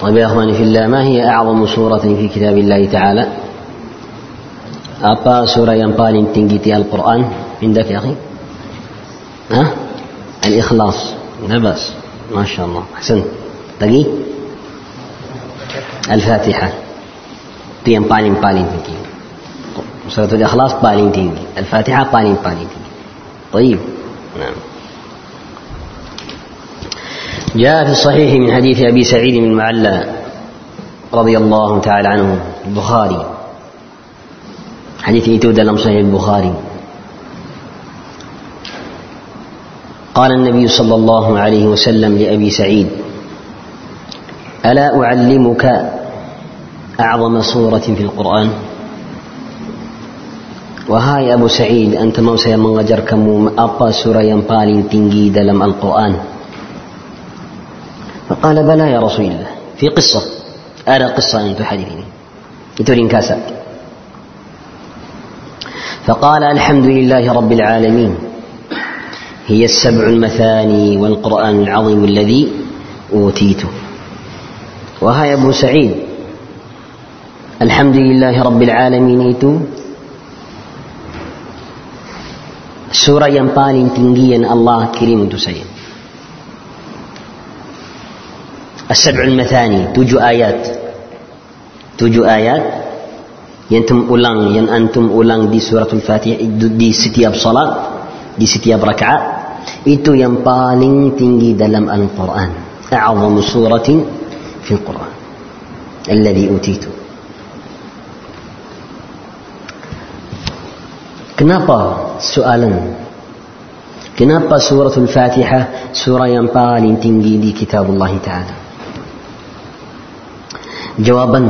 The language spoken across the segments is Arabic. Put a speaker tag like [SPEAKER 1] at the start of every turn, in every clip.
[SPEAKER 1] طيب يا أخواني في الله ما هي أعظم سورة في كتاب الله تعالى؟ Yang paling tinggi di Al-Quran? عندك يا أخي ها الإخلاص لا بأس ما شاء الله أحسن lagi? الفاتحة itu yang paling سورة الإخلاص paling tinggi. الفاتحة paling paling tinggi. طيب نعم جاء في الصحيح من حديث أبي سعيد بن المعلى رضي الله تعالى عنه البخاري. حديث itu dalam صحيح البخاري. قال النبي صلى الله عليه وسلم لأبي سعيد ألا أعلمك أعظم سورة في القرآن؟ Abu Sa'id, anta mau saya mengajar kamu apa surah yang paling tinggi dalam Al-Quran? فقال بلى يا رسول الله. في قصة. أرى قصة أن تحدثني. يتورين كاسا فقال الحمد لله رب العالمين. هي السبع المثاني والقرآن العظيم الذي أوتيته. وهاي أبو سعيد. الحمد لله رب العالمين. itu surah yang paling tinggi yang Allah As-Sab'ul Mathani, tujuh ayat. Tujuh ayat yang antum ulang, yang antum ulang di surah Al-Fatihah di setiap salat, di setiap rakaat. Itu yang paling tinggi dalam Al-Quran. A'azamu suratin fi Al-Quran. Alladhi utitu. Kenapa soalan? Kenapa surah Al-Fatihah surah yang paling tinggi di kitab Allah Ta'ala? جوابا.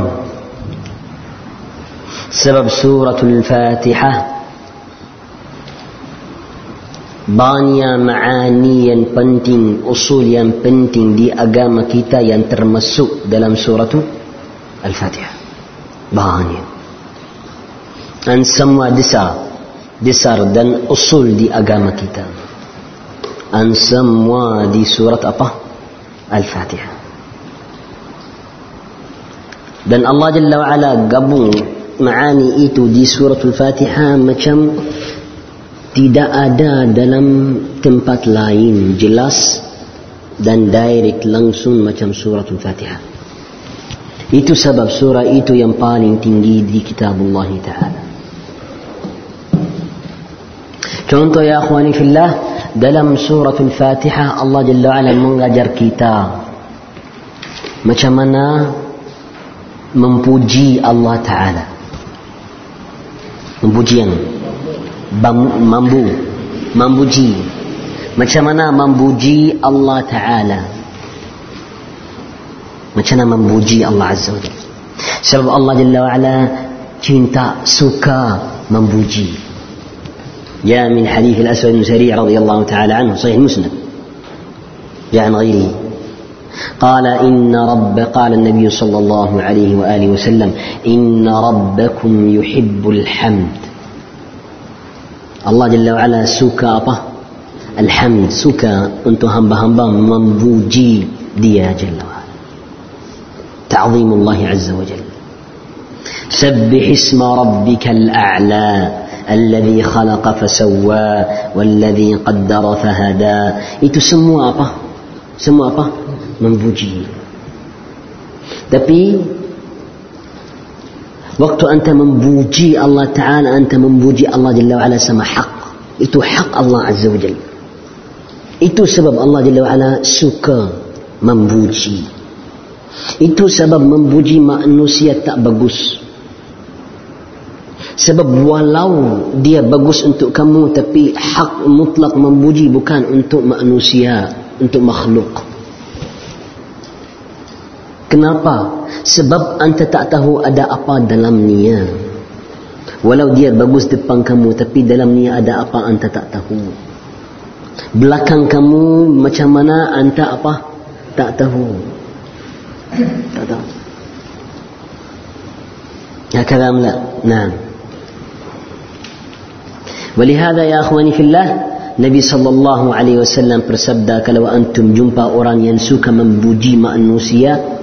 [SPEAKER 1] سبب سورة الفاتحة. بانيا معانيا بنتين أصوليا بنتين دي أقام كيتا ينترمسو دلم سورة الفاتحة بانيا أن سموا دسار دسار دن أصول دي أقام كيتا أن سموا دي سورة أبا الفاتحة Dan Allah Jalla wa'ala gabung maani itu di surat Al-Fatihah macam tidak ada dalam tempat lain jelas dan direct langsung macam surat Al-Fatihah. Itu sebab surah itu yang paling tinggi di kitab Allah Ta'ala. Contoh ya akhwani fillah dalam surah Al-Fatihah Allah Jalla wa'ala mengajar kita macam mana memuji Allah Ta'ala. Mempujian. Mambu. Memuji. Macam mana memuji Allah Ta'ala. Macam mana memuji Allah Azza wa Jalla. Sebab Allah Jalla wa'ala cinta, suka memuji. جاء من حديث الأسود بن سريع رضي الله تعالى عنه صحيح مسلم جاء عن غيره قال إن رب قال النبي صلى الله عليه وآله وسلم إن ربكم يحب الحمد. الله جل وعلا أبا الحمد. سكا أنتم هم بهم منبوجي ديا جل وعلا. تعظيم الله عز وجل. سبح اسم ربك الأعلى الذي خلق فسوى والذي قدر فهدى. Semua apa? Semua apa? Memuji Tapi waktu anda memuji Allah Ta'ala, anda memuji Allah Jalla wa'ala sama hak. Itu hak Allah Azza wa Jalla. Itu sebab Allah Jalla wa'ala suka memuji. Itu sebab memuji manusia tak bagus. Sebab walau dia bagus untuk kamu tapi hak mutlak memuji bukan untuk manusia, untuk makhluk. Kenapa? Sebab anda tak tahu ada apa dalam niat. Walau dia bagus depan kamu tapi dalam niat ada apa anda tak tahu. Belakang kamu macam mana anda apa tak tahu. Tak tahu. Ya kalam la. Naam. Walihada ya akhwani fillah Nabi sallallahu alaihi wasallam bersabda kalau antum jumpa orang yang suka ينسوك manusia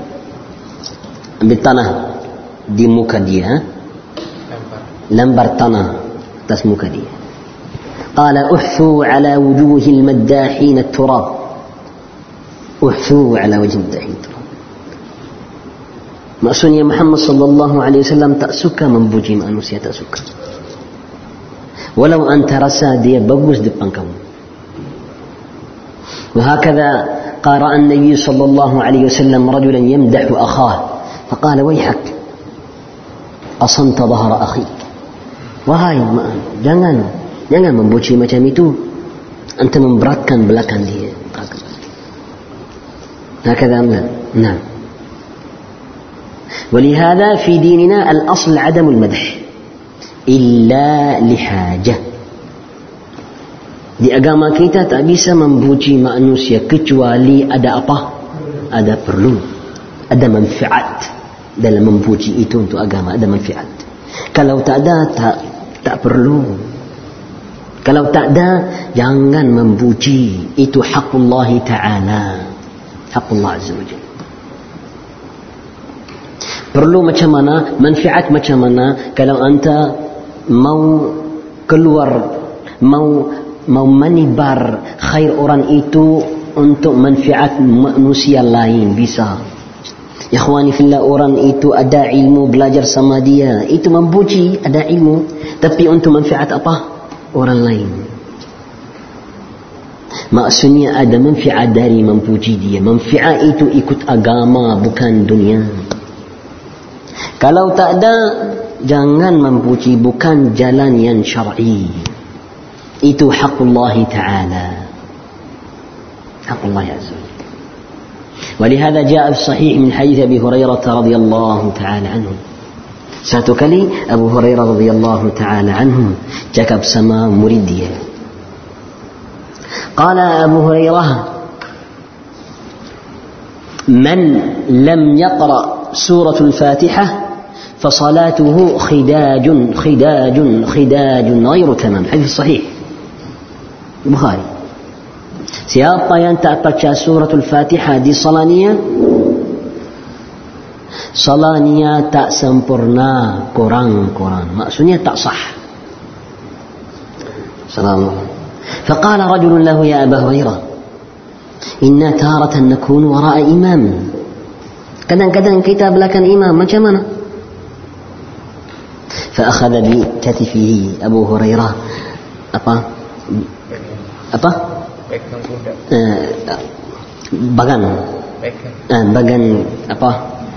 [SPEAKER 1] ambil tanah. Di muka dia lembar tanah atas muka dia. قال احثوا على وجوه المداحين التراب احثوا على وجه المداحين التراب maksudnya Muhammad sallallahu alaihi wasallam tak suka membuji manusia tak suka. ولو أنت رسى دي بوز دبان وهكذا قرأ النبي صلى الله عليه وسلم رجلا يمدح أخاه فقال ويحك أصمت ظهر أخيك. وهاي ما jangan jangan memuji macam itu أنت mematahkan belakang dia هكذا أم لا نعم. ولهذا في ديننا الأصل عدم المدح. إلا لحاجة. Di agama kita tak bisa membuji manusia kecuali ada apa? Ada perlu. Ada manfaat dalam mempuji itu untuk agama. Ada manfaat. Kalau tak ada, tak tak perlu. Kalau tak ada, jangan mempuji. Itu hakullah ta'ala. Hakullah azza wa jalla. Perlu macam mana, manfaat macam mana kalau anda mau keluar mau mau menibar khair orang itu untuk manfaat manusia lain bisa Ya khwani fillah orang itu ada ilmu belajar sama dia. Itu mempuji ada ilmu tapi untuk manfaat apa? Orang lain. Maksudnya ada manfaat dari mempuji dia. Manfaat itu ikut agama bukan dunia. Kalau tak ada jangan mempuji bukan jalan yang syar'i. Itu hakullah ta'ala. Hakullah azza ولهذا جاء في الصحيح من حديث أبي هريرة رضي الله تعالى عنه kali Abu Hurairah radhiyallahu taala anhu cakap sama murid dia قال أبو هريرة من لم يقرأ سورة الفاتحة فصلاته خداج خداج خداج غير تمام. حديث صحيح. البخاري. Siapa yang tak baca suratul Fatihah di salania Salania tak sempurna kurang-kurang Maksudnya tak sah Assalamualaikum فقال رجل له يا أبا هريرة إنا تارة نكون وراء إمام kadang-kadang kita belakang imam macam mana فأخذ بكتفه أبو هريرة Eh, bagan. Eh, bagan apa?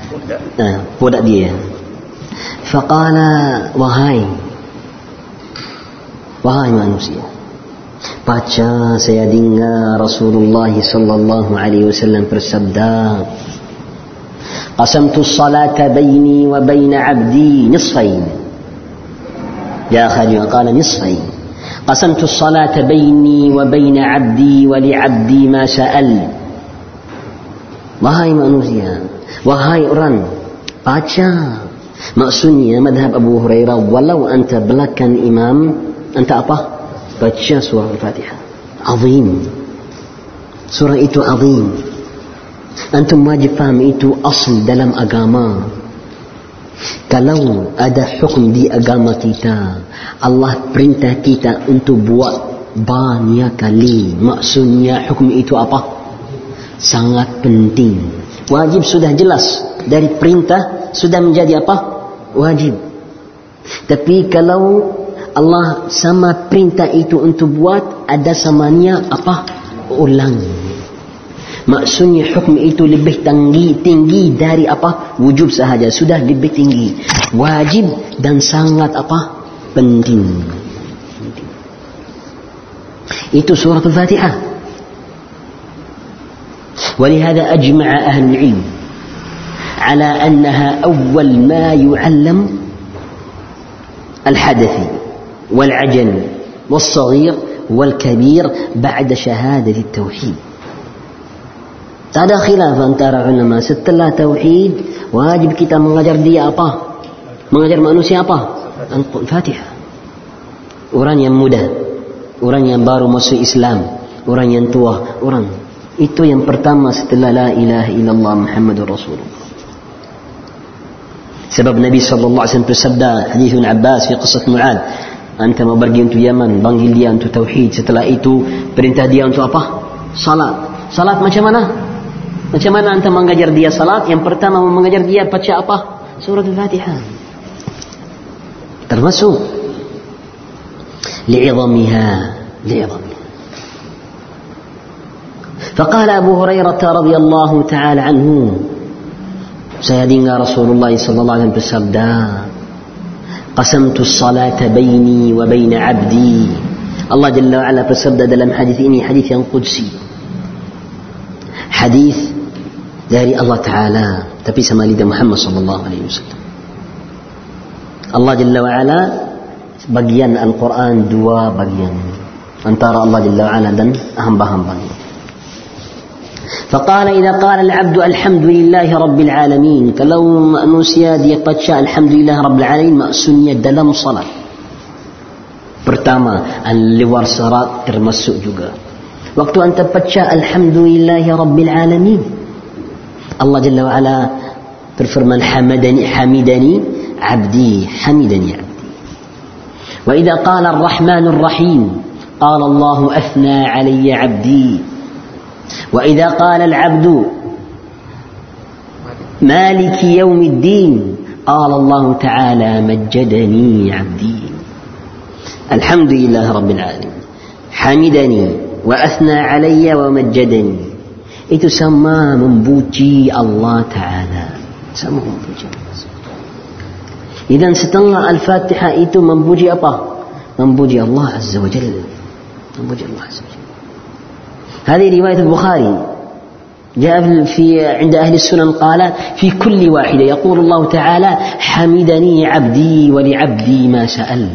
[SPEAKER 1] Budak. Eh, budak dia. Faqala wahai wahai manusia. Baca saya dengar Rasulullah sallallahu alaihi wasallam bersabda. قسمت الصلاة بيني abdi عبدي Ya يا خليل qala nisfain قسمت الصلاة بيني وبين عبدي ولعبدي ما سأل. وهاي مأنوزيا وهاي أران باتشا ما مذهب أبو هريرة ولو أنت بلاكا إمام أنت أطا باتشا سورة الفاتحة. عظيم. سورة إيتو عظيم. أنتم واجب فهم إيتو أصل دلم أقامات Kalau ada hukum di agama kita, Allah perintah kita untuk buat banyak kali. Maksudnya hukum itu apa? Sangat penting. Wajib sudah jelas. dari perintah sudah menjadi apa? Wajib. Tapi kalau Allah sama perintah itu untuk buat ada samanya apa? Ulang. Maksudnya hukum itu lebih tinggi tinggi dari apa? Wujub sahaja sudah lebih tinggi. Wajib dan sangat apa? Penting. Itu surah Al-Fatihah. ولهذا أجمع أهل العلم على أنها أول ما يعلم الحدث والعجل والصغير والكبير بعد شهادة التوحيد Tak ada khilaf antara ulama setelah tauhid wajib kita mengajar dia apa? Mengajar manusia apa? Al-Fatihah. Orang yang muda, orang yang baru masuk Islam, orang yang tua, orang itu yang pertama setelah la ilaha illallah Muhammadur Rasulullah. Sebab Nabi sallallahu alaihi wasallam bersabda hadis Abbas fi qissah Muad anta mau pergi untuk Yaman panggil dia untuk tauhid setelah itu perintah dia untuk apa salat salat macam mana Macam mana anda mengajar dia salat? Yang pertama mengajar dia baca apa? Surat Al-Fatihah. Termasuk لعظمها لعظمها فقال أبو هريرة رضي الله تعالى عنه سيدنا رسول الله صلى الله عليه وسلم بسردا قسمت الصلاة بيني وبين عبدي الله جل وعلا بسردا لم حديث إني حديث قدسي حديث داري الله تعالى تبي سما لدى محمد صلى الله عليه وسلم. الله جل وعلا بقيان القرآن دوا بقيان أن ترى الله جل وعلا دن أهم بهم بقيان فقال إذا قال العبد الحمد لله رب العالمين فلو نسي دي قد شاء الحمد لله رب العالمين ما سني دلم صلاة برتاما أن لورسرات ترمسوا جوغا وقت أن تبتشاء الحمد لله رب العالمين Jalla wa Ala berfirman hamadani hamidani abdi hamidani abdi وإذا قال الرحمن الرحيم قال الله أثنى علي عبدي. وإذا قال العبد مالك يوم الدين قال الله تعالى مجدني عبدي. الحمد لله رب العالمين. حمدني وأثنى علي ومجدني. بوجي الله تعالى سمى من بوجي إذا ستنغى الفاتحة إيتو من بوجي أبا من بوجي الله عز وجل من بوجي الله عز وجل هذه رواية البخاري جاء في عند أهل السنن قال في كل واحدة يقول الله تعالى حمدني عبدي ولعبدي ما سأل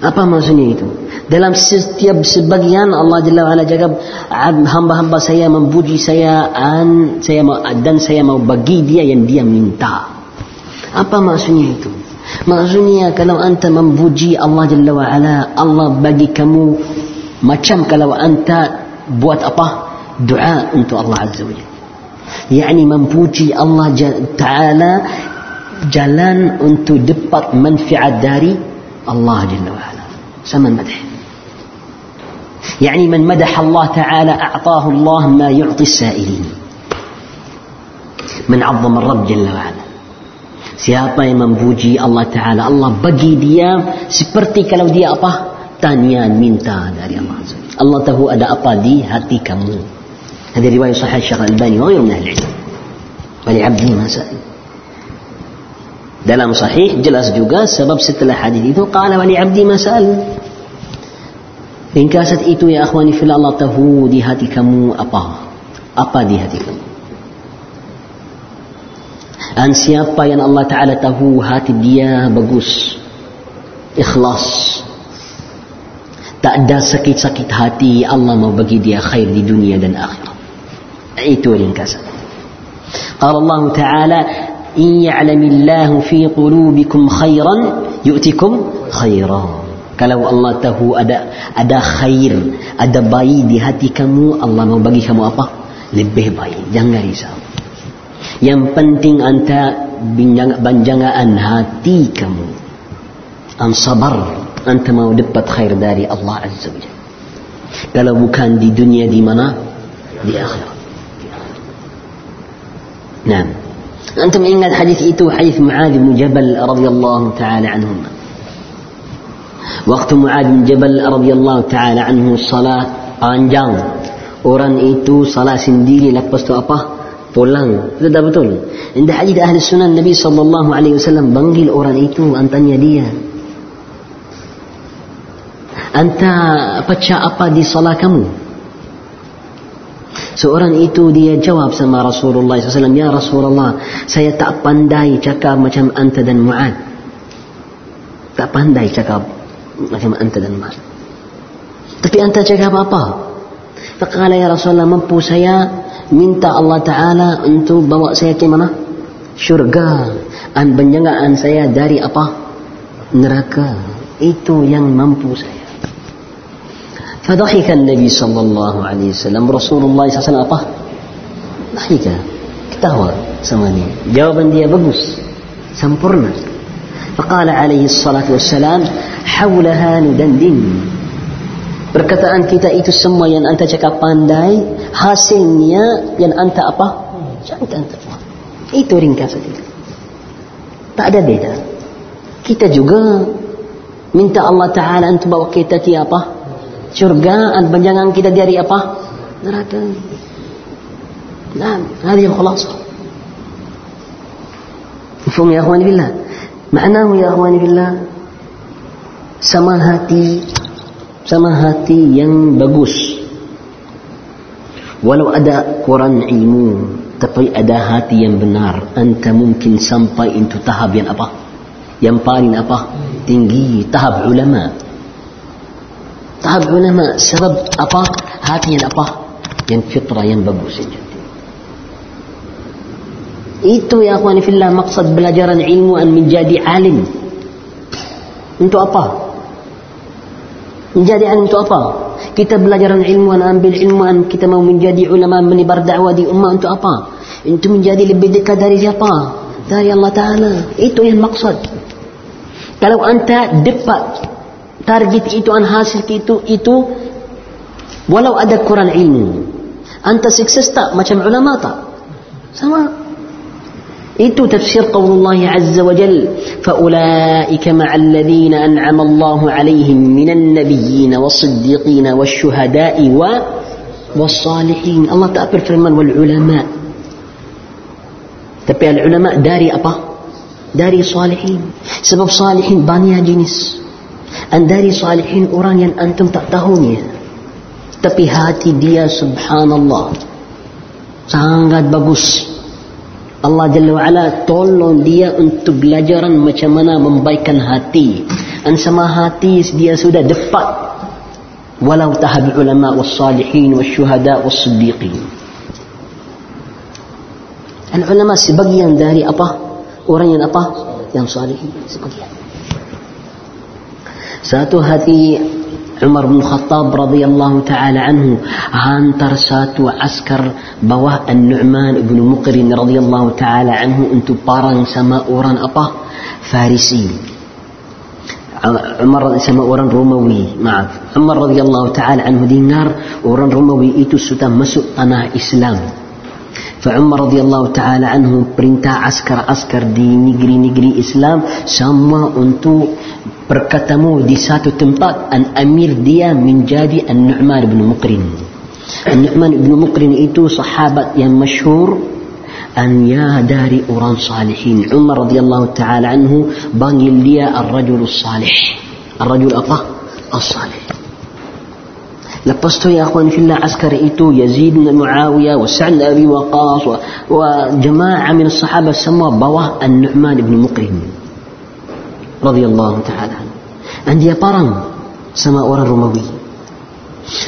[SPEAKER 1] apa maksudnya itu? Dalam setiap sebagian Allah Jalla wa'ala jawab hamba-hamba saya memuji saya an, saya dan saya mau bagi dia yang dia minta. Apa maksudnya itu? Maksudnya kalau anda memuji Allah Jalla wa'ala Allah bagi kamu macam kalau anta buat apa? Doa untuk Allah Azza wa Jalla. Yakni memuji Allah Ta'ala jalan untuk dapat manfaat dari Allah Jalla wa Ala sama madh يعني من مدح الله تعالى أعطاه الله ما يعطي السائلين. من عظم الرب جل وعلا. Siapa yang memuji Allah Ta'ala Allah bagi dia seperti kalau dia apa? tanyaan minta dari Allah Allah tahu ada apa di hati kamu. هذه رواية صحيحة الشيخ الألباني وغير من أهل العلم ولعبده ما سأل دلام صحيح جلس جوجا سبب ست الأحاديث قال ولعبدي ما سأل ringkasan itu ya akhwani fil Allah tahu di hati kamu apa apa di hati kamu dan siapa yang Allah Ta'ala tahu hati dia bagus ikhlas tak ada sakit-sakit hati Allah mau bagi dia khair di dunia dan akhirat itu ringkasan قال الله تعالى إن يعلم الله في قلوبكم خيرا يؤتكم خيرا Kalau Allah tahu ada ada khair, ada bayi di hati kamu, Allah mau bagi kamu apa? Lebih baik. Jangan risau. Yang penting anta banjangan hati kamu. An sabar. Anta mau dapat khair dari Allah Azza wa Jalla. Kalau bukan di dunia di mana? Di akhirat. Nah. Antum ingat hadis itu hadis Muadz bin Jabal radhiyallahu taala anhumah. Waktu Muad bin Jabal radhiyallahu taala anhu salat panjang. Orang itu salat sendiri lepas tu apa? Pulang. Betul tak betul? Indah hadis ahli sunan Nabi sallallahu alaihi wasallam panggil orang itu antanya dia Anta baca apa di salat kamu? Seorang itu dia jawab sama Rasulullah SAW, Ya Rasulullah, saya tak pandai cakap macam anta dan Mu'ad. Tak pandai cakap macam anta dan Mu'ad. Tapi anta cakap apa? Faqala ya Rasulullah, mampu saya minta Allah Ta'ala untuk bawa saya ke mana? Syurga. Dan penjagaan saya dari apa? Neraka. Itu yang mampu saya. فضحك النبي صلى الله عليه وسلم رسول الله صلى الله عليه وسلم apa ضحك ketawa sama dia jawaban dia bagus sempurna فقال عليه الصلاة والسلام حولها ندندن perkataan kita itu semua yang anta cakap pandai hasilnya yang anta apa jangan anta itu ringkas saja tak ada beda kita juga minta Allah Ta'ala untuk bawa kita ke apa syurga dan panjangan kita dari apa? Neraka. Nah, هذه الخلاصة. مفهوم يا أخواني بالله؟ معناه يا أخواني بالله sama hati sama hati yang bagus. Walau ada kurang ilmu tapi ada hati yang benar anta mungkin sampai into tahap yang apa? Yang paling apa? Tinggi tahap ulama. Tahap ulama sebab apa? Hati yang apa? Yang fitrah yang bagus itu ya akhwani fillah maksud belajaran ilmu an menjadi alim. Untuk apa menjadi alim untuk apa? Kita belajar ilmu an ambil ilmu an kita mau menjadi ulama menebar dakwah di ummah untuk apa? Untuk menjadi lebih dekat dari siapa? Dari Allah Ta'ala. Itu yang maksud. Kalau anta dapat target itu an hasil itu itu walau ada kurang ilmu anta sukses tak macam ulama tak? Sama إتو تفسير قول الله عز وجل فأولئك مع الذين أنعم الله عليهم من النبيين والصديقين والشهداء والصالحين. الله تأبر فرمان والعلماء. تبع العلماء داري أبا داري صالحين سبب صالحين بانيا جنس أن داري صالحين أورانيا أنتم تأتهوني تبي هاتي ديا سبحان الله سانغات بغوس Allah Jalla wa'ala tolong dia untuk belajaran macam mana membaikkan hati. Dan sama hati dia sudah dapat walau tahab ulama was salihin was syuhada was siddiqin al ulama sebagian dari apa? Orang yang apa? Yang salihin. Sebagian. Satu hati عمر بن الخطاب رضي الله تعالى عنه هان ترسات وعسكر بواه النعمان بن مقرن رضي الله تعالى عنه انت بارن سماء وران أبا فارسي. عمر سماء وران رموي معك عمر رضي الله تعالى عنه دينار وران رموي إيتو ستا مسو أنا إسلام. فعمر رضي الله تعالى عنه برنتا عسكر عسكر دي نجري نجري إسلام سما انتو berketemu di satu tempat an amir dia menjadi An-Nu'man bin Muqrin. An-Nu'man bin Muqrin itu sahabat yang masyhur dari orang salihin. Umar radhiyallahu taala anhu panggil dia ar-rajul salih. Ar-rajul apa? As-salih. Lepas tu ya akhwan fillah askar itu Yazid bin Muawiyah wa Sa'd bin Abi Waqqas wa, wa jamaah min sahabat semua bawah An-Nu'man bin Muqrin radhiyallahu taala. Dan dia parang sama orang Romawi.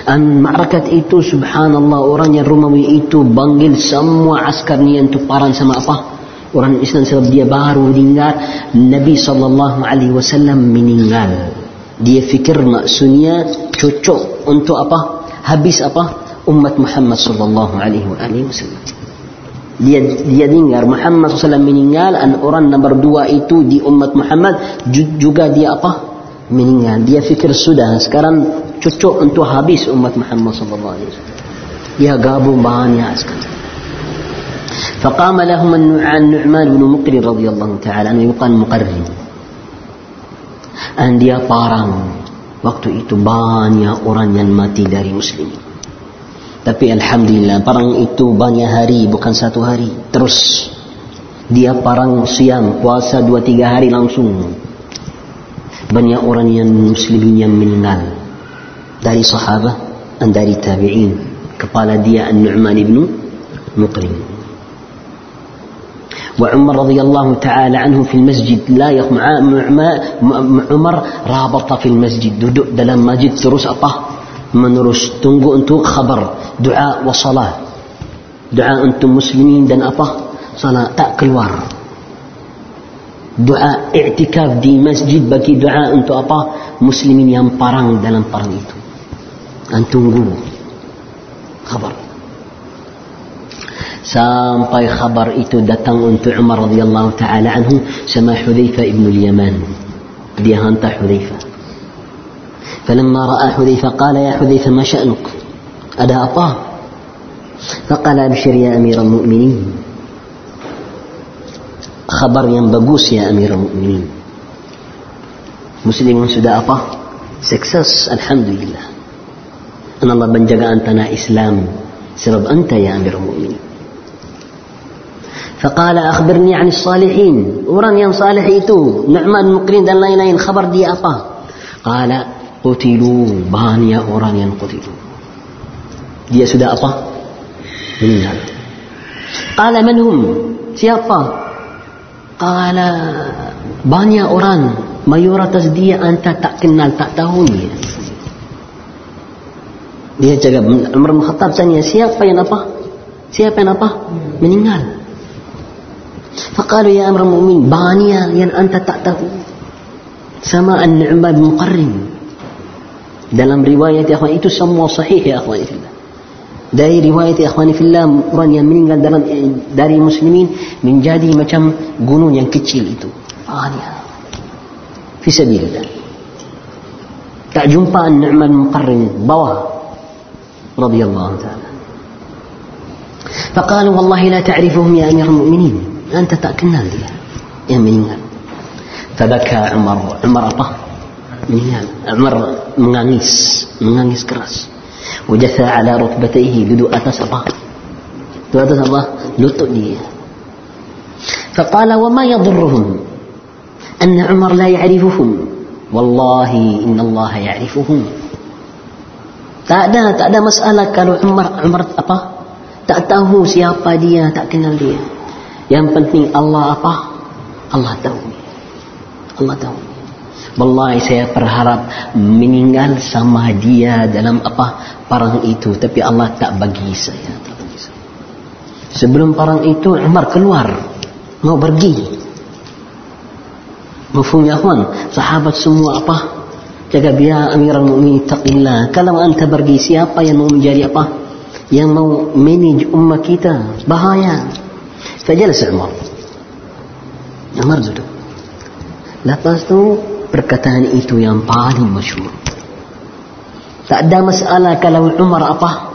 [SPEAKER 1] Dan ma'rakat itu subhanallah orang yang Romawi itu panggil semua askarnya untuk parang sama apa? Orang Islam sebab dia baru dengar Nabi sallallahu alaihi wasallam meninggal. Dia fikir maksudnya cocok untuk apa? Habis apa? Umat Muhammad sallallahu alaihi wasallam dia dia dengar Muhammad SAW meninggal dan orang nomor dua itu di umat Muhammad juga dia apa meninggal dia fikir sudah sekarang cocok untuk habis umat Muhammad SAW dia gabung banyak sekarang فقام لهم النعمان بن مقر رضي الله تعالى عنه يقال مقرن أن dia parang waktu itu banyak orang yang mati dari muslimin tapi Alhamdulillah parang itu banyak hari bukan satu hari terus dia parang siam puasa dua tiga hari langsung banyak orang yang muslimin yang meninggal dari sahabat dan dari tabi'in kepala dia An-Nu'man ibn Muqrim وعمر رضي الله تعالى عنه في المسجد لا يقم عمر رابط في المسجد duduk dalam masjid terus apa Untuk khabar doa wa salat doa untuk muslimin dan apa salat tak keluar doa i'tikaf di masjid bagi doa untuk apa muslimin yang parang dalam parang itu dan tunggu khabar sampai khabar itu datang untuk Umar radhiyallahu taala anhu sama Hudzaifah ibn al-Yaman dia hantar Hudzaifah فلما رأى حذيفة قال يا حذيفة ما شأنك؟ أدا أطاه فقال أبشر يا أمير المؤمنين. خبر ينبغوس يا أمير المؤمنين. مسلم سدى أطاه سكسس الحمد لله أن الله بنجا أنتنا إسلام. سبب أنت يا أمير المؤمنين. فقال أخبرني عن الصالحين. ورن itu Nu'man Mukrin dan lain-lain khabar dia apa qala Qutilu Bahannya orang yang qutilu Dia sudah apa? Meninggal Qala manhum Siapa? Qala Bahannya orang Mayoritas dia anta tak kenal Tak tahu ni Dia jaga Umar Mkhattab tanya Siapa yang apa? Siapa yang apa? Meninggal Faqalu ya Amr Mu'min Bahannya yang anta tak tahu sama an Nu'man bin Muqarrim dalam riwayat ya akhwan itu semua sahih ya akhwan fillah dari riwayat ya akhwan fillah orang yang meninggal dalam dari muslimin menjadi macam gunung yang kecil itu fania fi sabilillah tak jumpa an-ni'mal muqarrin bawah radhiyallahu ta'ala فقالوا والله لا تعرفهم يا أمير المؤمنين أنت تأكلنا dia yang meninggal فبكى عمر عمر apa meninggal عمر menangis menangis keras وجثى على ركبتيه duduk atas apa duduk atas apa lutut dia فقال وما يضرهم أن عمر لا يعرفهم والله إن الله يعرفهم tak ada tak ada masalah kalau Umar Umar apa tak tahu siapa dia tak kenal dia Yang penting Allah apa? Allah tahu. Allah tahu. Wallahi saya berharap meninggal sama dia dalam apa parang itu. Tapi Allah tak bagi saya. Sebelum parang itu, Umar keluar. Mau pergi. Mufum ya kawan. Sahabat semua apa? Jaga biar amiran Mu'minin taqillah. Kalau anda pergi, siapa yang mau menjadi apa? Yang mau manage umat kita. Bahaya. Saya jelas Umar. Umar duduk. Lepas tu perkataan itu yang paling masyhur. Tak ada masalah kalau Umar apa?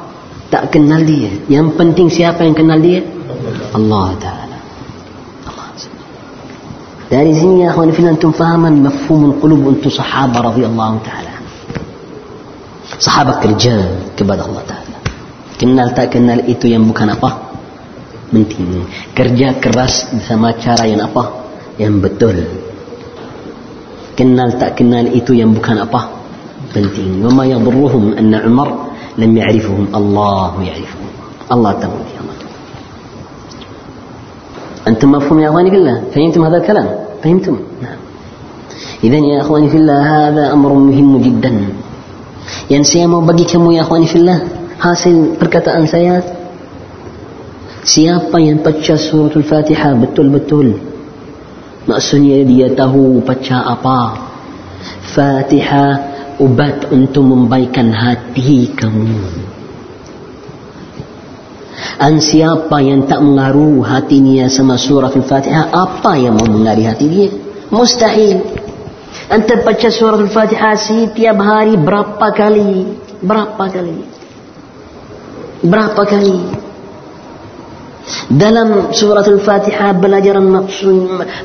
[SPEAKER 1] Tak kenal dia. Yang penting siapa yang kenal dia? Allah Ta'ala. Allah dari sini ya akhwan filan antum fahaman mafhum qulub untuk sahabat radhiyallahu taala. Sahabat kerja kepada Allah Ta'ala. Kenal tak kenal itu yang bukan apa? Penting. Kerja keras sama cara yang apa? Yang betul kenal tak kenal itu yang bukan apa penting wama yadurruhum anna umar lam ya'rifuhum Allah ya'rifuhum Allah tahu dia Allah أنتم مفهوم يا أخواني في الله فهمتم هذا الكلام فهمتم نعم إذن يا أخواني في الله هذا أمر مهم جدا yang saya mau bagi kamu ya akhwani fillah hasil perkataan saya Siapa yang baca suratul Fatihah betul-betul Maksudnya dia tahu baca apa. Fatihah ubat untuk membaikkan hati kamu. Dan siapa yang tak mengaruh hatinya sama surah Al-Fatihah Apa yang mau mengaruhi hati dia? Mustahil. Anda baca surah Al-Fatihah setiap hari berapa kali? Berapa kali? Berapa kali دلم سورة الفاتحة بلا جرى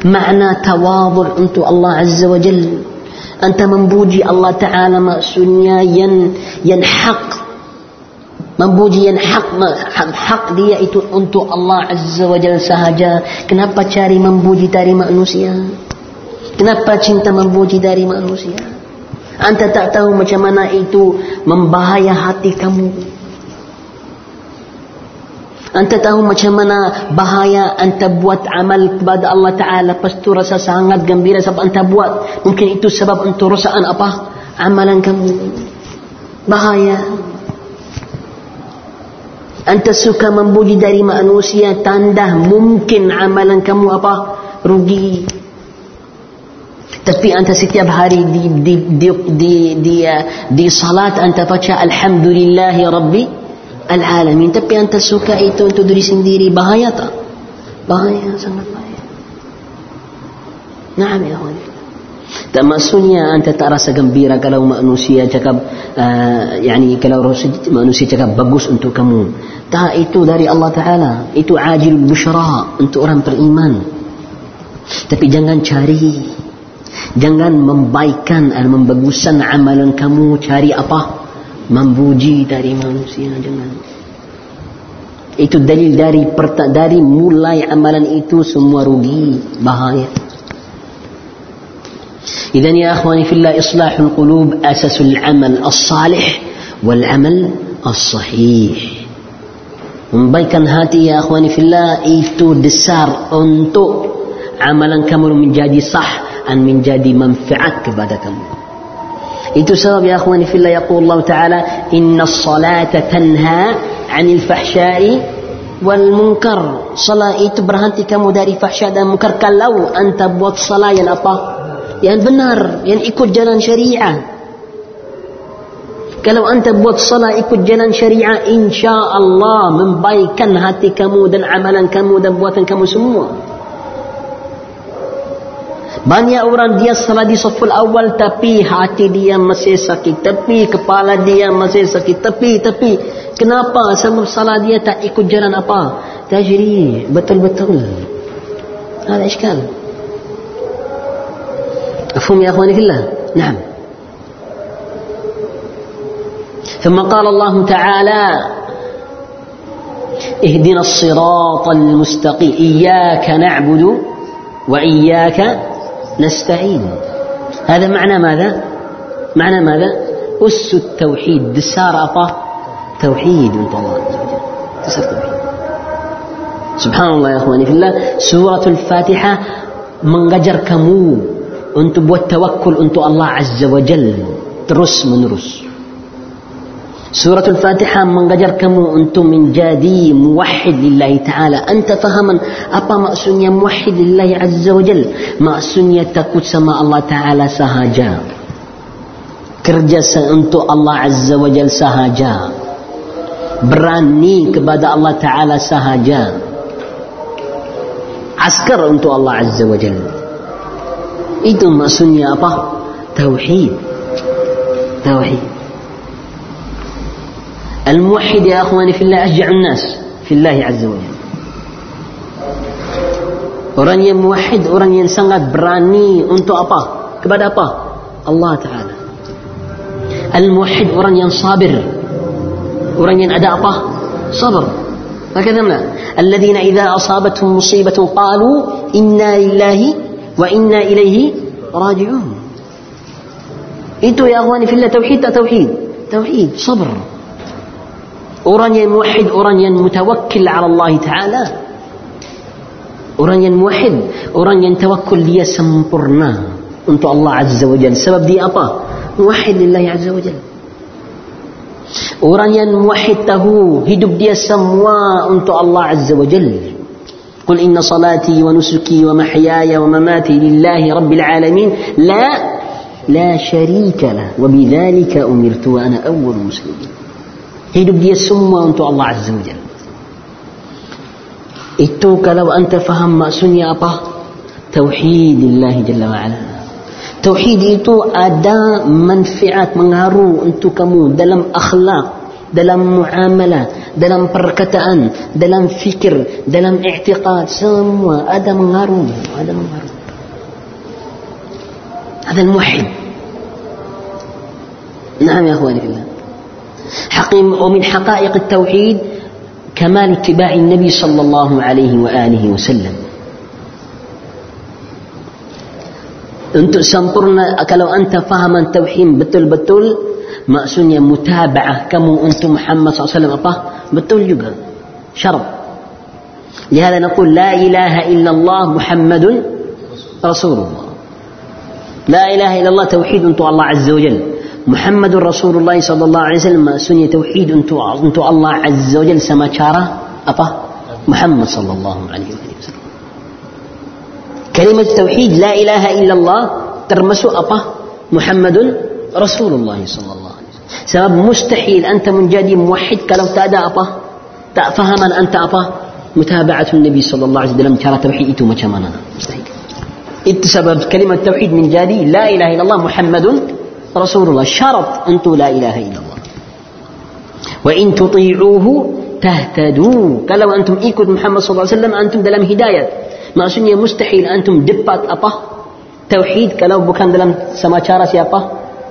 [SPEAKER 1] معنى تواضع أنت الله عز وجل. أنت منبوجي الله تعالى مأسونيا ين ينحق. منبوجي ينحق حق دي إتو أنت الله عز وجل سهجا. كنابا تشاري منبوجي تاري مأنوسيا؟ كنابا تشنت منبوجي تاري مأنوسيا؟ أنت تعتهم كما نأيتو من بهايا هاتي كمو. Anta tahu macam mana bahaya anta buat amal kepada Allah Ta'ala. Lepas tu rasa sangat gembira sebab anta buat. Mungkin itu sebab untuk rasaan apa? Amalan kamu. Bahaya. Anta suka membuji dari manusia Tanda mungkin amalan kamu apa? Rugi. Tapi anta setiap hari di di di di di, di salat anta baca Alhamdulillahi Rabbi al-alamin. Tapi yang tersuka itu untuk diri sendiri. Bahaya tak? bahaya sangat bahaya. Naam ya khuan tak maksudnya anda tak rasa gembira kalau manusia cakap uh, yani kalau manusia cakap bagus untuk kamu. Tak itu dari Allah Ta'ala. Itu ajil busyara untuk orang beriman. Tapi jangan cari. Jangan membaikan dan membaguskan amalan kamu. Cari apa? membuji dari manusia jangan itu dalil dari dari mulai amalan itu semua rugi bahaya إذا يا أخواني في الله إصلاح القلوب أساس العمل الصالح والعمل الصحيح Membaikan hati ya akhwani fillah itu dasar untuk amalan kamu menjadi sah dan menjadi manfaat kepada kamu. Itu sebab ya akhwani fillah yaqul Allah Ta'ala inna salata tanha anil fahsyai wal munkar. Salat itu berhenti kamu dari fahsya dan munkar kalau anta buat salat yang apa? Yang benar, yang ikut jalan syariah. Kalau anta buat salat ikut jalan syariah, insya Allah membaikkan hati kamu dan amalan kamu dan buatan kamu semua. Banyak orang dia salah di saful awal tapi hati dia masih sakit. Tapi kepala dia masih sakit. Tapi, tapi. Kenapa? Sebab salah dia tak ikut jalan apa? Tajri. Betul-betul. Ada iskal. يا اخواني في الله نعم ثم قال الله تعالى اهدنا الصراط المستقيم اياك نعبد واياك نستعين. هذا معنى ماذا؟ معنى ماذا؟ أس التوحيد. دسار أطا توحيد أنت الله عز وجل. دسار توحيد. سبحان الله يا أخواني في الله. سورة الفاتحة من غجر كمو أنت والتوكل أنت الله عز وجل. ترس من رس. سورة الفاتحة من غجر كم أنتم من جادي موحد لله تعالى. أنت فهما أبا مأسون موحد لله عز وجل. مأسون يتكوت سماء الله تعالى سهاجا. كرجا سأنت الله عز وجل سهاجا. براني كبدا الله تعالى سهاجا. عسكر أنت الله عز وجل. إذن مأسون يا أبا توحيد. توحيد. الموحد يا أخواني في الله أشجع الناس في الله عز وجل. أرني موحد أرني إنسان براني أنتو أبا كبدا أبا الله تعالى الموحد أرني صابر أرني أدا أبا صبر هكذا ما الذين إذا أصابتهم مصيبة قالوا إنا لله وإنا إليه راجعون أنتوا يا أخواني في الله توحيد توحيد توحيد صبر أورانيا موحد أورانيا متوكل على الله تعالى. أورانيا موحد أورانيا توكل لي سمبرنا. أنت الله عز وجل. سبب دي أبا؟ موحد لله عز وجل. أورانيا موحد تهو. هدب دي سموا. أنت الله عز وجل. قل إن صلاتي ونسكي ومحياي ومماتي لله رب العالمين. لا لا شريك له. وبذلك أمرت وأنا أول مسلمين hidup dia semua untuk Allah Azza wa Jalla itu kalau anta faham maksudnya apa tauhidillah jalla wa ala tauhid itu ada manfaat mengaruh untuk kamu dalam akhlak dalam muamalah dalam perkataan, dalam fikir, dalam i'tiqad, semua ada mengaruh, ada mengaruh. هذا الموحد نعم يا اخواني في الله حقيم ومن حقائق التوحيد كمال اتباع النبي صلى الله عليه وآله وسلم untuk sempurna kalau anta faham tauhid betul-betul maksudnya mutaba'ah kamu untuk Muhammad SAW apa? Betul juga. Syarat. لهذا نقول لا إله إلا الله محمد رسول الله لا إله إلا الله توحيد أنتو الله عز وجل محمد رسول الله صلى الله عليه وسلم سنية توحيد أنتو, أنتو الله عز وجل سما شارة؟ أبا محمد صلى الله عليه وسلم. كلمة التوحيد لا إله إلا الله ترمسوا أبا محمد رسول الله صلى الله عليه وسلم. سبب مستحيل أنت منجدي موحد كلو تأدى أبا. فهما أنت أبا؟ متابعة النبي صلى الله عليه وسلم ترى توحيد ما مستحيل. إت سبب كلمة توحيد من جادي لا إله إلا الله محمد رسول الله شرط أنتم لا إله إلا الله. وإن تطيعوه تهتدوا. كلو أنتم إيكود محمد صلى الله عليه وسلم أنتم دلم هداية. ما سنية مستحيل أنتم دبات أبا. توحيد كلو بكان دلم سما سيابا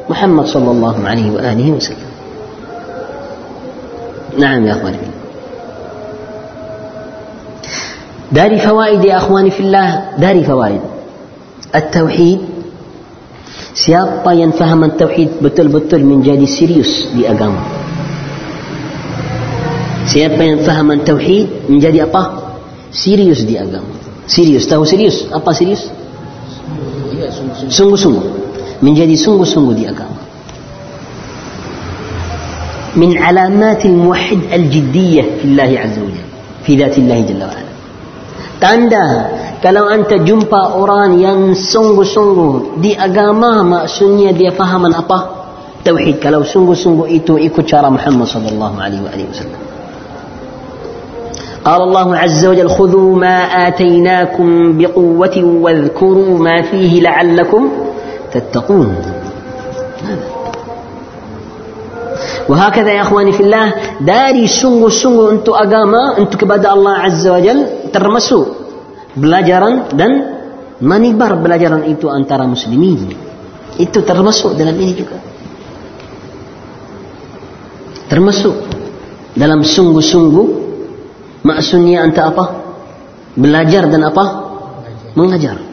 [SPEAKER 1] محمد صلى الله عليه وآله وسلم. نعم يا أخواني داري فوائد يا أخواني في الله. داري فوائد. التوحيد siapa yang faham tauhid betul-betul menjadi serius di agama siapa yang faham tauhid menjadi apa serius di agama serius tahu serius apa serius sungguh-sungguh menjadi sungguh-sungguh di agama. من علامات الموحد الجدية في الله عز وجل في ذات الله جل وعلا tanda kalau anda jumpa orang yang sungguh-sungguh di agama maksudnya dia fahaman apa tauhid kalau sungguh-sungguh itu ikut cara Muhammad sallallahu alaihi wasallam قال الله عز وجل خذوا ما آتيناكم بقوة واذكروا ما فيه لعلكم تتقون وهكذا يا اخواني في الله داري سungguh sungguh untuk agama untuk kepada Azza wa Jal termasuk belajaran dan manibar belajaran itu antara muslimin itu termasuk dalam ini juga termasuk dalam sungguh-sungguh maksudnya anta apa belajar dan apa mengajar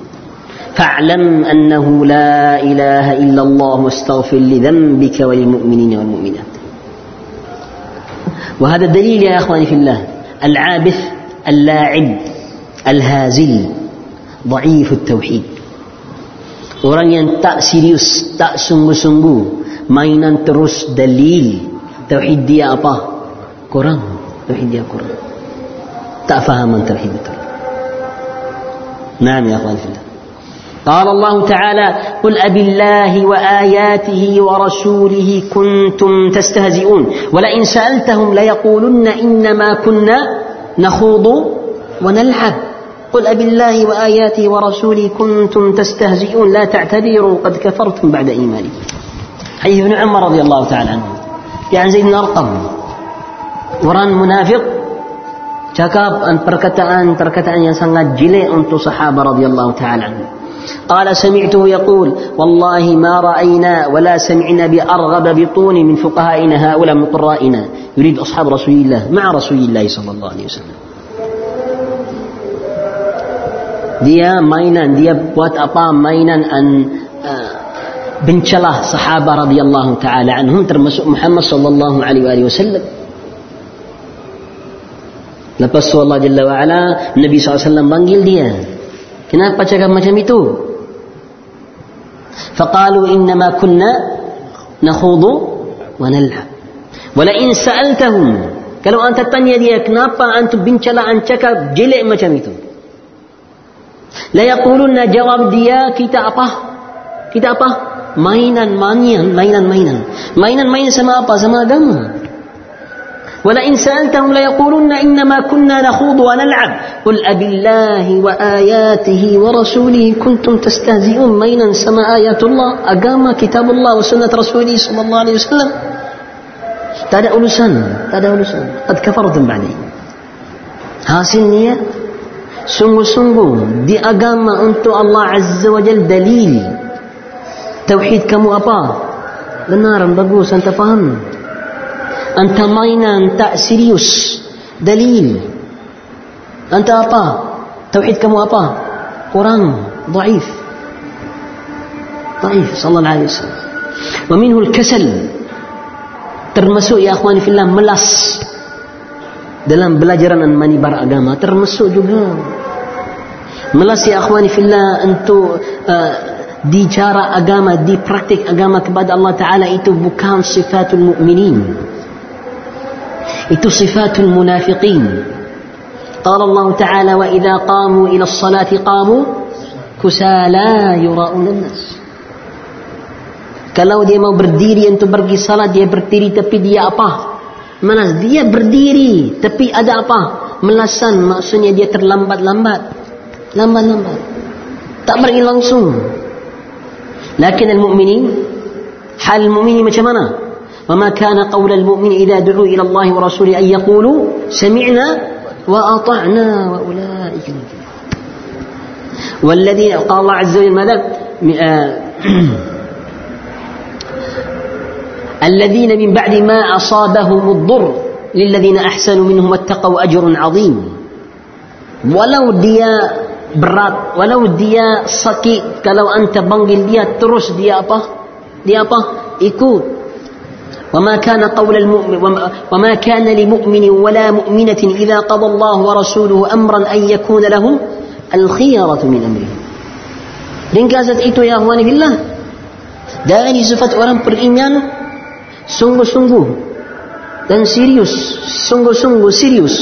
[SPEAKER 1] فاعلم أنه لا إله إلا الله واستغفر لذنبك وللمؤمنين والمؤمنات وهذا الدليل يا أخواني في الله العابث اللاعب الهازل ضعيف التوحيد. Orang yang tak serius tak sungguh-sungguh mainan terus dalil tauhid dia apa? Kurang. Tauhid dia kurang. Tak fahaman tauhid betul. نعم يا اخواني في الله قال الله تعالى قل أب الله وآياته ورسوله كنتم تستهزئون ولئن سألتهم ليقولن إنما كنا نخوض ونلعب قل أب الله وآياته ورسوله كنتم تستهزئون لا تعتذروا قد كفرتم بعد إيمانكم. حديث ابن عمر رضي الله تعالى عنه. يعني زيد بن أرقم وران منافق cakap perkataan-perkataan yang sangat jelek untuk sahabat radhiyallahu taala anhu. قال سمعته يقول والله ما رأينا ولا سمعنا بأرغب بطون من فقهائنا هؤلاء من قرائنا يريد أصحاب رسول الله مع رسول الله صلى الله عليه وسلم dia mainan dia buat apa mainan an uh, bencelah sahabat radhiyallahu taala anhum termasuk Muhammad sallallahu alaihi wasallam lepas Allah Jalla wa ala Nabi SAW panggil dia Kenapa cakap macam itu? فقالوا إنما كنا نخوض ونلعب ولئن سألتهم kalau anta tanya dia kenapa antum bincalaan cakap jelek macam itu la yaquluna jawab dia kita apa kita apa mainan mainan mainan mainan mainan mainan sama apa sama agama ولئن سألتهم ليقولن إنما كنا نخوض ونلعب قل أبي الله وآياته ورسوله كنتم تستهزئون مينا سما آيات الله أقام كتاب الله وسنة رسوله صلى الله عليه وسلم Tak ada urusan, tak ada urusan. Qad kafartum ba'di. sungguh-sungguh di agama untuk Allah Azza wa Jal dalil. Tauhid kamu apa? Benar bagus anda faham? Anta mainan tak serius dalil. Anta apa? Tauhid kamu apa? Quran daif. Daif sallallahu alaihi wasallam. Wa minhu al-kasal termasuk ya akhwani fillah melas dalam belajaran manibar agama termasuk juga. melas ya akhwani fillah untuk uh, di cara agama di praktik agama kepada Allah Taala itu bukan sifatul mukminin itu sifatul munafiqin قال الله تعالى وإذا قاموا إلى الصلاة قاموا كسالى يراؤون الناس Kalau dia mau berdiri untuk pergi salat, dia berdiri tapi dia apa? Malas. Dia berdiri tapi ada apa? Melasan maksudnya dia terlambat-lambat. Lambat-lambat. Tak pergi langsung. Lakin al-mu'minin, hal al-mu'minin macam mana? وما كان قول المؤمن إذا دعوا إلى الله ورسوله أن يقولوا سمعنا وأطعنا وأولئك والذين قال الله عز وجل ماذا الذين من بعد ما أصابهم الضر للذين أحسنوا منهم اتقوا أجر عظيم ولو dia berat. Walau dia sakit kalau anda panggil dia terus dia apa? Dia apa? Ikut. وما كان قول المؤمن وما كان لمؤمن ولا مؤمنة إذا قضى الله ورسوله أمرا أن يكون لهم الخيرة من أمرهم لنكازة itu يا أخواني في الله dan ini صفة orang beriman sungguh sungguh dan serius, sungguh sungguh serius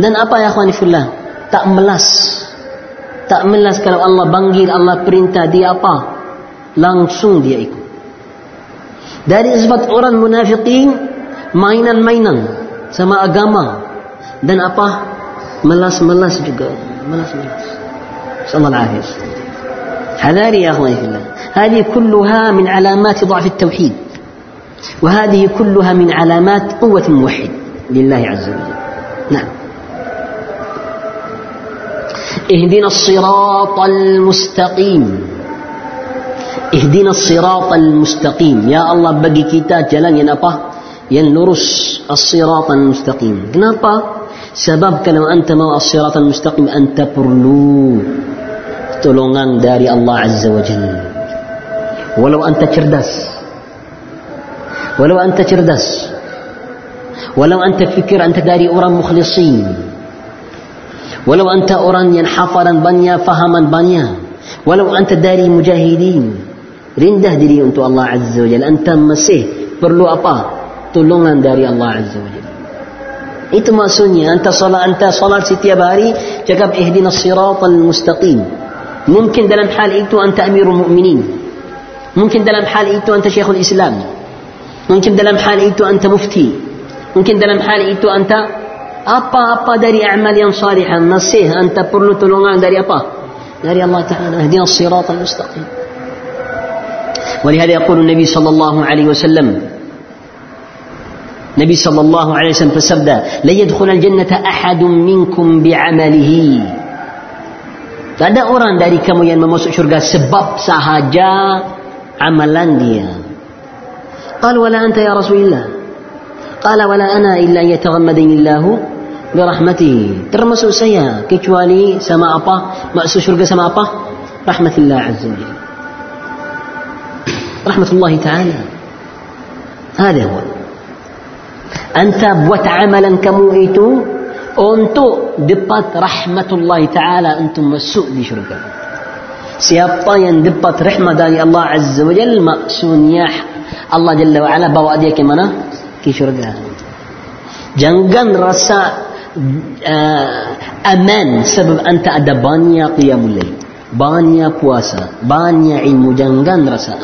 [SPEAKER 1] Dan apa ya akhwani fillah? Tak malas. Tak malas kalau Allah panggil Allah perintah dia apa langsung dia ikut dari sifat orang munafikin mainan-mainan sama agama dan apa melas-melas juga melas-melas sallallahu alaihi wasallam حذاري يا اخواني في الله هذه كلها من علامات ضعف التوحيد وهذه كلها من علامات قوة الموحد لله عز وجل نعم اهدنا الصراط المستقيم. اهدنا الصراط المستقيم. يا الله بقي كتاب جلان ينبه ينلرس الصراط المستقيم. كنابا سبب كلمة أنت ما الصراط المستقيم أن تبرلو تلونان داري الله عز وجل ولو أنت تشردس ولو أنت تشردس ولو أنت فكر أنت داري أورا مخلصين anta orang yang hafalan banyak fahaman banyak walau anta dari mujahidin rendah diri untuk Allah Azza wa Jalla anta masih perlu apa tolongan dari Allah Azza wa Jalla itu maksudnya anta salat anta salat setiap hari cakap ihdinas siratal mustaqim mungkin dalam hal itu anta amirul mu'minin mungkin dalam hal itu anta syekhul islam mungkin dalam hal itu anta mufti mungkin dalam hal itu anta apa-apa dari amal yang salihah masih anta perlu tolongan dari apa? Dari Allah Ta'ala. اهدنا الصراط المستقيم ولهذا يقول النبي صلى الله عليه وسلم نبي صلى الله عليه وسلم bersabda لا يدخل الجنة أحد منكم بعمله Tak ada orang dari kamu yang masuk syurga sebab sahaja amalan dia. قال ولا أنت يا رسول الله قال ولا أنا إلا أن يتغمدني الله برحمته termasuk saya kecuali sama apa masuk syurga sama apa rahmatillah azza wa jalla rahmatullah ta'ala هذا هو أنت buat amalan kamu itu untuk dapat rahmatullah ta'ala antum masuk di syurga siapa yang dapat rahmat dari Allah azza wa jalla maksudnya Allah jalla wa ala bawa dia ke mana ke syurga jangan rasa آه، أمان سبب أنت أدبانيا قيام الليل بانيا بواسا بانيا علم جنغان رسا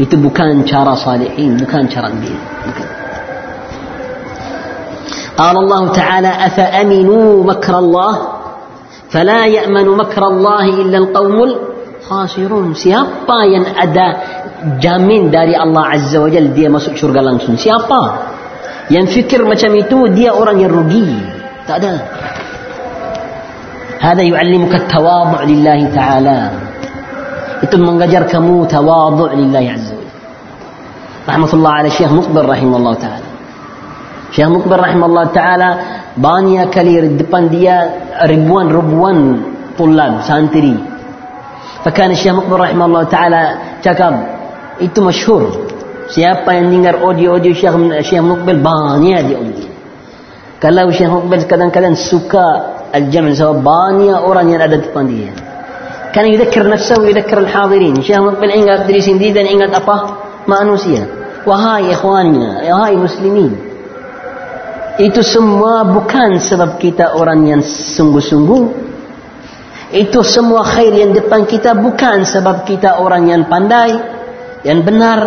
[SPEAKER 1] itu bukan cara salihin bukan cara nabi قال الله تعالى أفأمنوا مكر الله؟ فلا يأمن مكر الله إلا القوم الخاسرون. سيابا yang ada jamin dari Allah Azza wa Jal dia masuk syurga langsung. Yang fikir macam itu dia orang yang rugi. Tak ada. هذا يعلمك التواضع لله تعالى itu mengajar kamu tawadhu' lillahi azza wa rahmatullah ala Syekh Muqbil rahimahullah taala Syekh Muqbil rahimahullah taala banyak kali depan dia ribuan-ribuan tulab santri الشيخ مقبل رحمه الله تعالى cakap itu masyhur siapa yang dengar audio-audio Syekh Syekh Muqbil banyak dia audio kalau Syekh Muqbil kadang-kadang suka al-jam' sebab banyak orang yang ada depan dia كان يذكر نفسه ويذكر الحاضرين شيخ مقبل ingat diri sendiri dan ingat apa manusia wahai ikhwannya wahai muslimin itu semua bukan sebab kita orang yang sungguh-sungguh itu semua khair yang depan kita bukan sebab kita orang yang pandai yang benar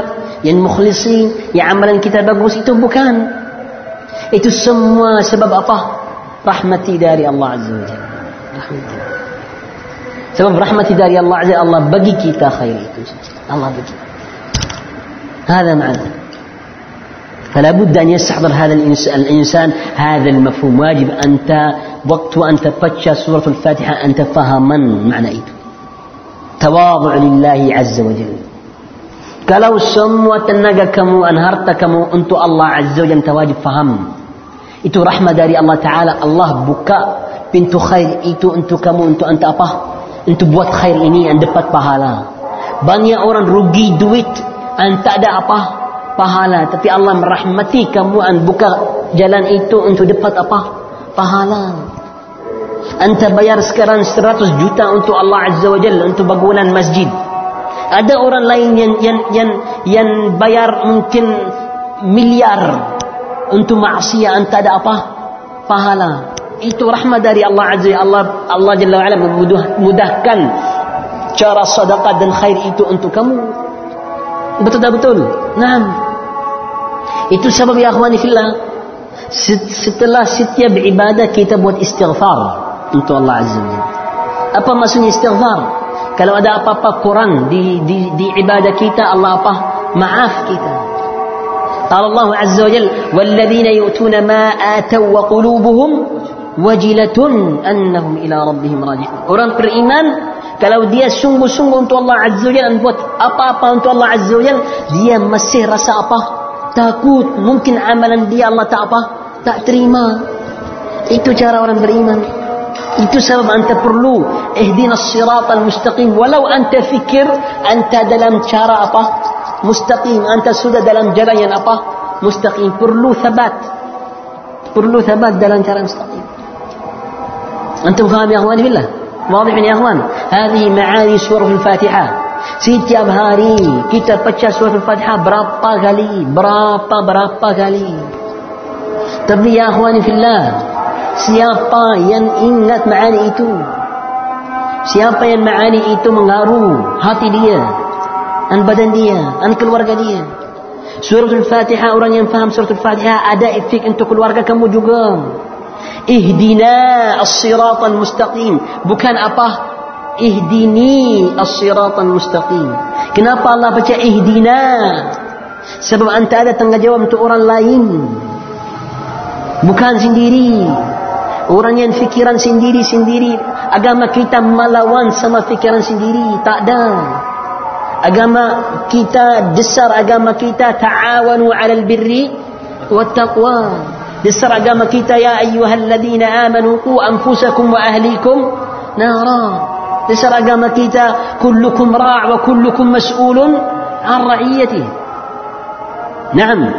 [SPEAKER 1] yang mukhlisin yang amalan kita bagus itu bukan itu semua sebab apa rahmati dari Allah Azza wa Jalla rahmati sebab rahmat dari Allah Azza Allah bagi kita khair itu Allah bagi هذا معنى فلا بد أن يستحضر هذا الإنسان هذا المفهوم واجب أنت وقت أن تفتش سورة الفاتحة أن تفهما معنى إيه تواضع لله عز وجل kalau semua tenaga kamu dan harta kamu untuk Allah Azza wa Jalla wajib faham itu rahmat dari Allah Ta'ala Allah buka pintu khair itu untuk kamu untuk anta apa untuk buat khair ini yang dapat pahala. Banyak orang rugi duit dan tak ada apa pahala. Tapi Allah merahmati kamu dan buka jalan itu untuk dapat apa pahala. Anta bayar sekarang 100 juta untuk Allah Azza wa Jalla untuk bangunan masjid. Ada orang lain yang yang yang yang bayar mungkin miliar untuk maksiat tak ada apa pahala. Itu rahmat dari Allah Azza Allah Allah Jalla wa ala memudahkan cara sedekah dan khair itu untuk kamu. Betul tak betul? Nah itu sebab ya akhwani fillah setelah setiap ibadah kita buat istighfar untuk Allah Azza wa apa maksudnya istighfar Kalau ada apa-apa kurang di, di, di ibadah kita, Allah apa? Maaf kita. قال الله عز وجل والذين يؤتون ما آتوا وقلوبهم وجلة أنهم إلى ربهم راجعون orang beriman kalau dia sungguh sungguh untuk الله عز وجل dan buat apa apa untuk الله عز وجل dia masih rasa apa takut mungkin عمل dia الله tak apa tak terima itu cara orang beriman Itu sebab anta perlu اهدنا الصراط المستقيم. Walau anta fikir anta dalam cara apa? Mustaqim. Anta sudah dalam jalan yang apa? Mustaqim. Perlu thabat. Perlu thabat dalam cara mustaqim. أنتم فاهم يا أخواني بالله واضح يا أخوان هذه معاني سورة الفاتحة setiap hari kita baca surah Al-Fatihah berapa kali berapa berapa kali tapi ya akhwani fillah Siapa yang ingat maani itu? Siapa yang maani itu mengharu hati dia, an badan dia, an keluarga dia? Surah Al-Fatihah orang yang faham Surah Al-Fatihah ada efek untuk keluarga kamu juga. Ihdina as-siratal mustaqim bukan apa? Ihdini as-siratal mustaqim. Kenapa Allah baca ihdina? Sebab anda ada tanggungjawab untuk orang lain. Bukan sendiri. Orang yang fikiran sendiri-sendiri agama kita melawan sama fikiran sendiri tak ada agama kita dasar agama kita ta'awanu 'alal birri wat taqwa للسر أقام كيتا يا أيها الذين آمنوا قوا أنفسكم وأهليكم نارا للسر أقام كيتا كلكم راع وكلكم مسؤول عن رعيته نعم.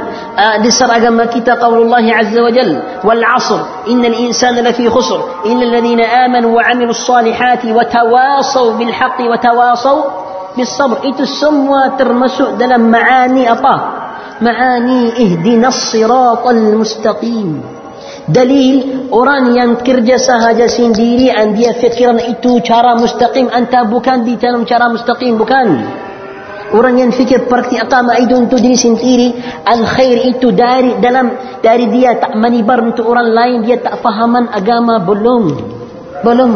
[SPEAKER 1] للسر أقام كيتا قول الله عز وجل والعصر إن الإنسان لفي خسر إلا الذين آمنوا وعملوا الصالحات وتواصوا بالحق وتواصوا بالصبر. إتو السموة ترمسوا دلم معاني أطاه معاني اهدنا الصراط المستقيم. dalil orang yang kerja sahaja sendiri dan dia fikiran itu cara mustaqim anta bukan di dalam cara mustaqim bukan orang yang fikir praktik agama itu untuk diri sendiri al khair itu dari dalam dari dia tak manibar untuk orang lain dia tak fahaman agama belum belum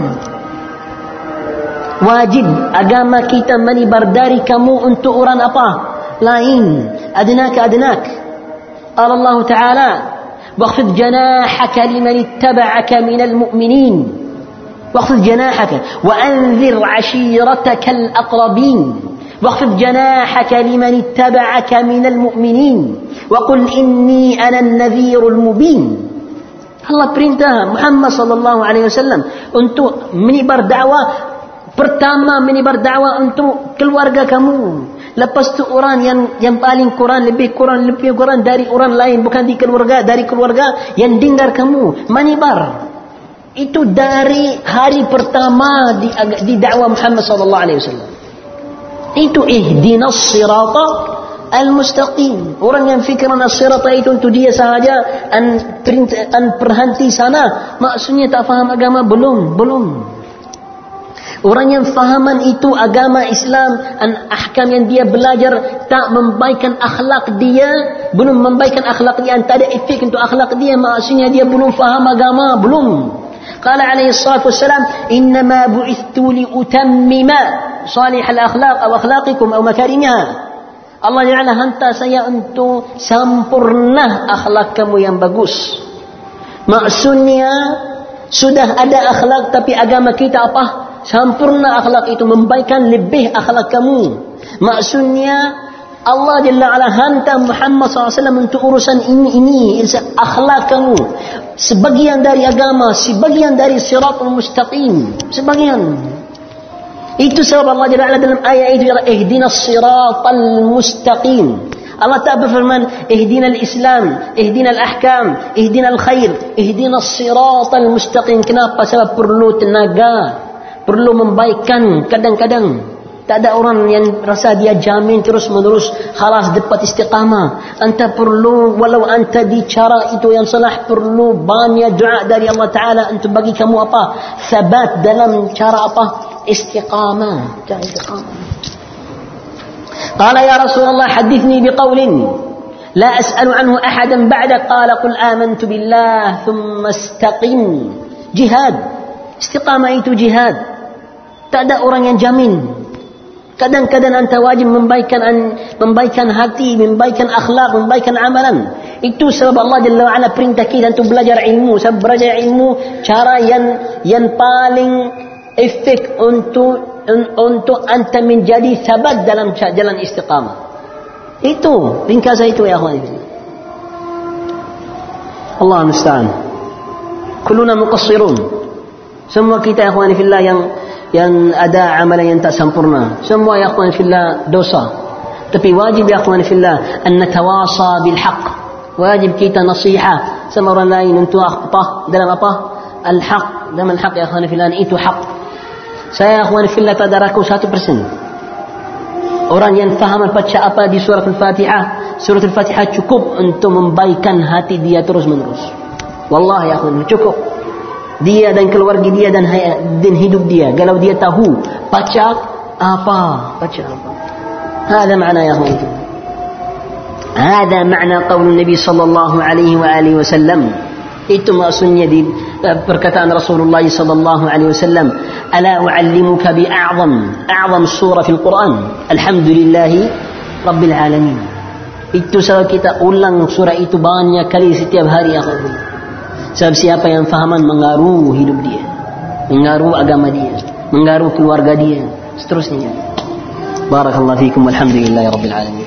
[SPEAKER 1] wajib agama kita manibar dari kamu untuk orang apa lain أدناك أدناك قال الله تعالى واخفض جناحك لمن اتبعك من المؤمنين واخفض جناحك وأنذر عشيرتك الأقربين واخفض جناحك لمن اتبعك من المؤمنين وقل إني أنا النذير المبين Allah perintah Muhammad sallallahu alaihi wasallam untuk menyebar dakwah pertama menyebar dakwah untuk keluarga kamu lepas tu orang yang yang paling kurang lebih kurang lebih kurang dari orang lain bukan di keluarga dari keluarga yang dengar kamu menyebar itu dari hari pertama di di dakwah Muhammad sallallahu alaihi wasallam itu ihdinas sirata al-mustaqim. Orang yang fikiran as-sirata itu untuk dia sahaja. An perhenti sana. Maksudnya tak faham agama? Belum belum. Orang yang fahaman itu agama Islam dan ahkam yang dia belajar tak membaikan akhlak dia belum membaikan akhlak dia tak ada efek untuk akhlak dia maksudnya dia belum faham agama belum. Qala alaihi salatu wassalam innama bu'ithtu li utammima salih al-akhlaq atau akhlaqikum atau makarimnya. Allah Ta'ala hantar saya untuk sempurna akhlak kamu yang bagus. Maksudnya, sudah ada akhlak tapi agama kita apa? Sempurna akhlak itu membaikkan lebih akhlak kamu. Maksudnya, Allah Jalla ala hantar Muhammad SAW untuk urusan ini, ini akhlak kamu. Sebagian dari agama, sebagian dari siratul mustaqim. Sebagian. Itu sebab Allah Jalla dalam ayat itu ialah ihdinas siratal mustaqim. Allah Ta'ala berfirman ihdinal Islam, ihdinal ahkam, ihdinal khair, ihdinas siratal mustaqim. Kenapa? Sebab perlu tenaga, perlu membaikkan kadang-kadang. Tak ada orang yang rasa dia jamin terus menerus khalas dapat istiqamah. Anta perlu walau anta di cara itu yang salah perlu banyak doa dari Allah Taala untuk bagi kamu apa? Sabat dalam cara apa? استقامة استقامة قال يا رسول الله حدثني بقول لا أسأل عنه أحدا بعدك قال قل آمنت بالله ثم استقم جهاد استقامة itu jihad tak ada orang yang jamin kadang-kadang anta wajib membaikkan membaikkan hati membaikkan akhlak membaikkan amalan itu sebab Allah Jalla wa'ala perintah kita untuk belajar ilmu sebab belajar ilmu cara yang yang paling efek untuk untuk anda menjadi sabat dalam jalan istiqamah. Itu ringkasan itu ya akhwan. Allah musta'an. Kuluna muqassirun. Semua kita ya akhwan fillah yang yang ada amalan yang tak sempurna. Semua ya akhwan fillah dosa. Tapi wajib ya akhwan fillah an natawasa bil haqq. Wajib kita nasihat sama orang lain untuk apa? Dalam apa? Al-haq. Dalam al-haq ya akhwan fillah itu haq. Saya akhwan fillah ragu satu persen. Orang yang faham baca apa di surat Al-Fatihah, surat Al-Fatihah cukup untuk membaikkan hati dia terus menerus. Wallahi akhwan cukup. Dia dan keluarga dia dan dan hidup dia. Kalau dia tahu baca apa, baca apa. هذا معنى يا أخوان هذا معنى قول النبي صلى الله عليه وآله وسلم itu maksudnya di perkataan Rasulullah sallallahu alaihi wasallam ala uallimuka bi a'zam a'zam surah fil Quran. Alhamdulillah rabbil alamin. Itu sebab kita ulang surah itu banyak kali setiap hari ya sebab siapa yang fahaman mengaruh hidup dia mengaruh agama dia mengaruh keluarga dia seterusnya. Barakallahu fikum walhamdulillah rabbil alamin